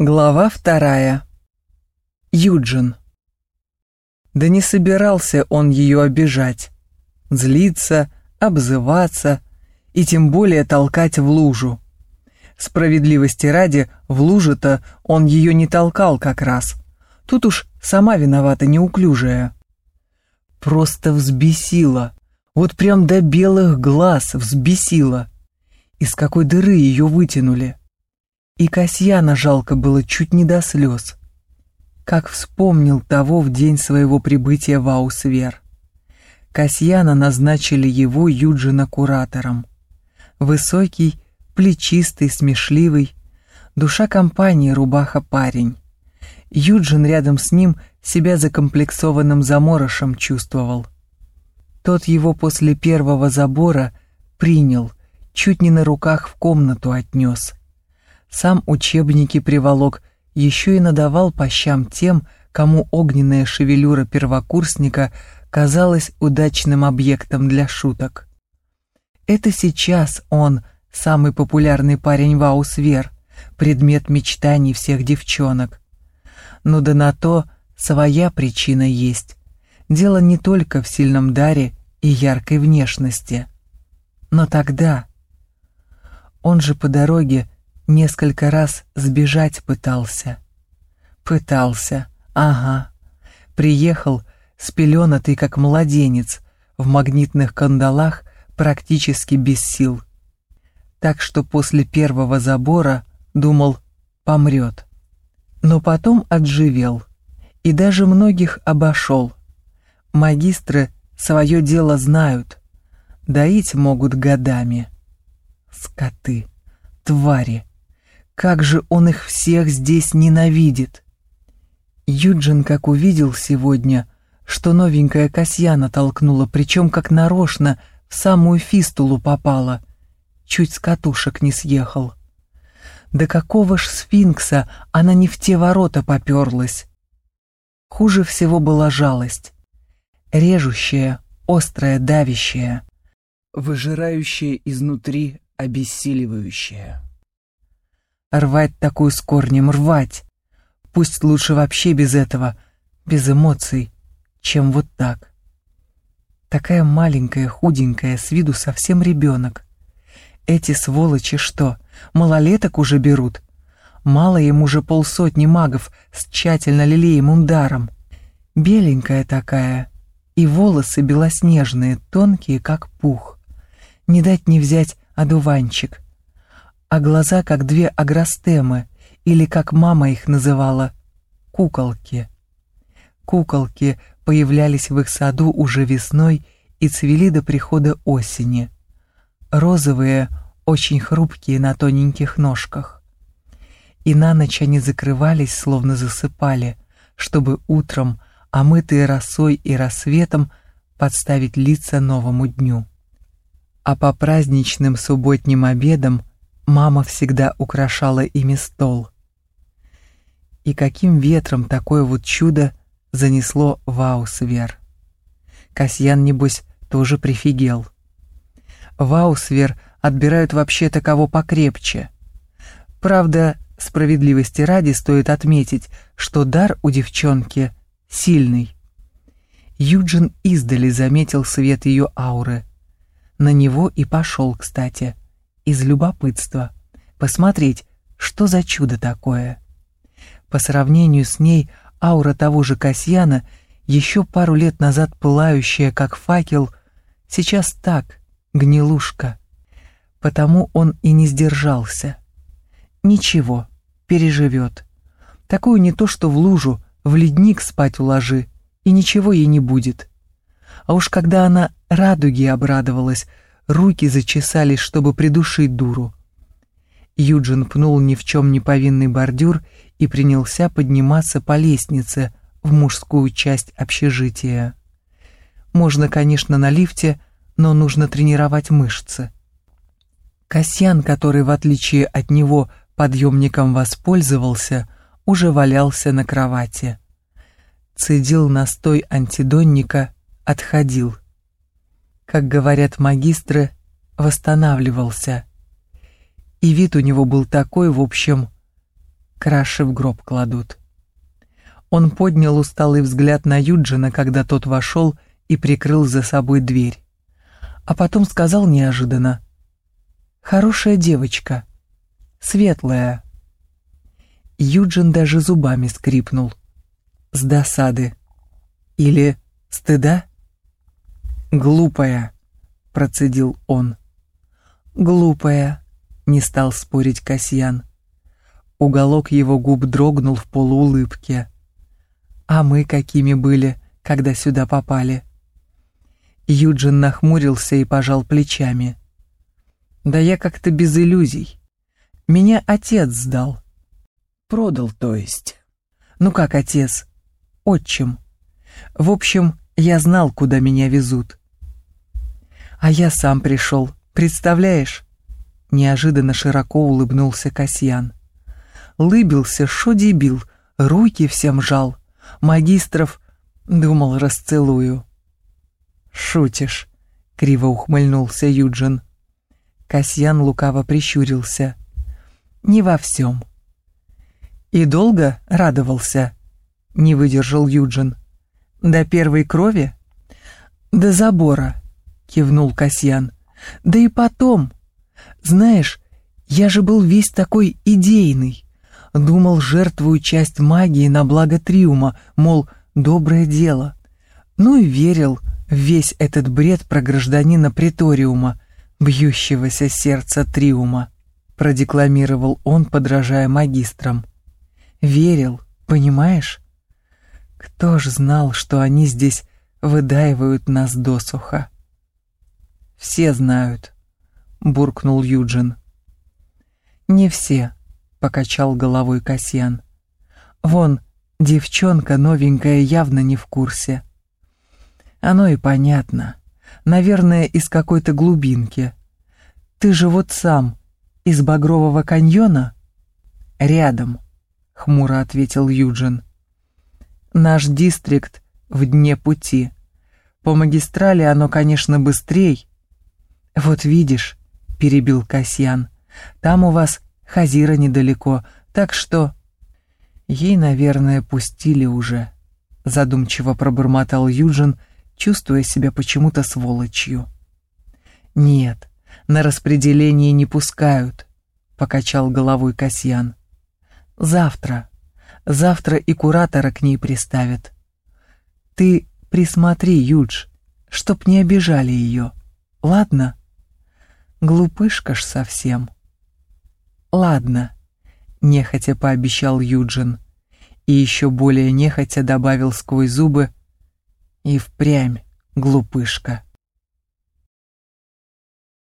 Глава вторая. Юджин. Да не собирался он ее обижать, злиться, обзываться и тем более толкать в лужу. Справедливости ради, в лужу-то он ее не толкал как раз. Тут уж сама виновата неуклюжая. Просто взбесила, вот прям до белых глаз взбесила. Из какой дыры ее вытянули. И Касьяна жалко было чуть не до слез. Как вспомнил того в день своего прибытия в Аусвер. Касьяна назначили его Юджина куратором. Высокий, плечистый, смешливый, душа компании рубаха парень. Юджин рядом с ним себя закомплексованным заморышем чувствовал. Тот его после первого забора принял, чуть не на руках в комнату отнес сам учебники приволок, еще и надавал по щам тем, кому огненная шевелюра первокурсника казалась удачным объектом для шуток. Это сейчас он, самый популярный парень в Аусвер, предмет мечтаний всех девчонок. Но да на то своя причина есть. Дело не только в сильном даре и яркой внешности. Но тогда... Он же по дороге Несколько раз сбежать пытался. Пытался, ага. Приехал, спеленатый как младенец, в магнитных кандалах, практически без сил. Так что после первого забора думал, помрет. Но потом отживел и даже многих обошел. Магистры свое дело знают, доить могут годами. Скоты, твари. Как же он их всех здесь ненавидит! Юджин как увидел сегодня, что новенькая Касьяна толкнула, причем как нарочно, в самую фистулу попала. Чуть с катушек не съехал. Да какого ж сфинкса она не в те ворота поперлась? Хуже всего была жалость. Режущая, острая, давящая. Выжирающая изнутри, обессиливающая. Рвать такую с корнем, рвать. Пусть лучше вообще без этого, без эмоций, чем вот так. Такая маленькая, худенькая, с виду совсем ребенок. Эти сволочи что, малолеток уже берут? Мало им уже полсотни магов с тщательно лелеемым даром. Беленькая такая, и волосы белоснежные, тонкие, как пух. Не дать не взять одуванчик — а глаза как две агростемы, или, как мама их называла, куколки. Куколки появлялись в их саду уже весной и цвели до прихода осени. Розовые, очень хрупкие на тоненьких ножках. И на ночь они закрывались, словно засыпали, чтобы утром, омытые росой и рассветом, подставить лица новому дню. А по праздничным субботним обедам Мама всегда украшала ими стол. И каким ветром такое вот чудо занесло в Аусвер. Касьян, небось, тоже прифигел. В Аусвер отбирают вообще-то кого покрепче. Правда, справедливости ради стоит отметить, что дар у девчонки сильный. Юджин издали заметил свет ее ауры. На него и пошел, кстати из любопытства, посмотреть, что за чудо такое. По сравнению с ней аура того же Касьяна, еще пару лет назад пылающая, как факел, сейчас так, гнилушка. Потому он и не сдержался. Ничего, переживет. Такую не то что в лужу, в ледник спать уложи, и ничего ей не будет. А уж когда она радуги обрадовалась, руки зачесались, чтобы придушить дуру. Юджин пнул ни в чем не повинный бордюр и принялся подниматься по лестнице в мужскую часть общежития. Можно, конечно, на лифте, но нужно тренировать мышцы. Касьян, который, в отличие от него, подъемником воспользовался, уже валялся на кровати. Цедил настой антидонника, отходил — как говорят магистры, восстанавливался. И вид у него был такой, в общем, краши в гроб кладут. Он поднял усталый взгляд на Юджина, когда тот вошел и прикрыл за собой дверь. А потом сказал неожиданно. «Хорошая девочка. Светлая». Юджин даже зубами скрипнул. С досады. Или стыда? «Глупая», — процедил он. «Глупая», — не стал спорить Касьян. Уголок его губ дрогнул в полуулыбке. «А мы какими были, когда сюда попали?» Юджин нахмурился и пожал плечами. «Да я как-то без иллюзий. Меня отец сдал. Продал, то есть. Ну как отец? Отчим. В общем, я знал, куда меня везут. А я сам пришел, представляешь?» Неожиданно широко улыбнулся Касьян. Лыбился, шо дебил, руки всем жал. Магистров, думал, расцелую. «Шутишь», — криво ухмыльнулся Юджин. Касьян лукаво прищурился. «Не во всем». «И долго радовался?» — не выдержал Юджин. «До первой крови?» «До забора», — кивнул Касьян. «Да и потом. Знаешь, я же был весь такой идейный. Думал, жертвую часть магии на благо Триума, мол, доброе дело. Ну и верил, весь этот бред про гражданина Преториума, бьющегося сердца Триума, продекламировал он, подражая магистрам. Верил, понимаешь? Кто ж знал, что они здесь выдаивают нас досуха? Все знают, буркнул Юджин. Не все, покачал головой Касьян. Вон, девчонка новенькая явно не в курсе. Оно и понятно. Наверное, из какой-то глубинки. Ты же вот сам из Багрового каньона? Рядом, хмуро ответил Юджин. Наш дистрикт в дне пути. По магистрали оно, конечно, быстрей. Вот видишь, перебил Касьян, там у вас Хазира недалеко, так что... Ей, наверное, пустили уже, задумчиво пробормотал Юджин, чувствуя себя почему-то сволочью. «Нет, на распределение не пускают», — покачал головой Касьян. «Завтра. Завтра и куратора к ней приставят. Ты присмотри, Юдж, чтоб не обижали ее, ладно? Глупышка ж совсем». «Ладно», — нехотя пообещал Юджин, и еще более нехотя добавил сквозь зубы — и впрямь глупышка.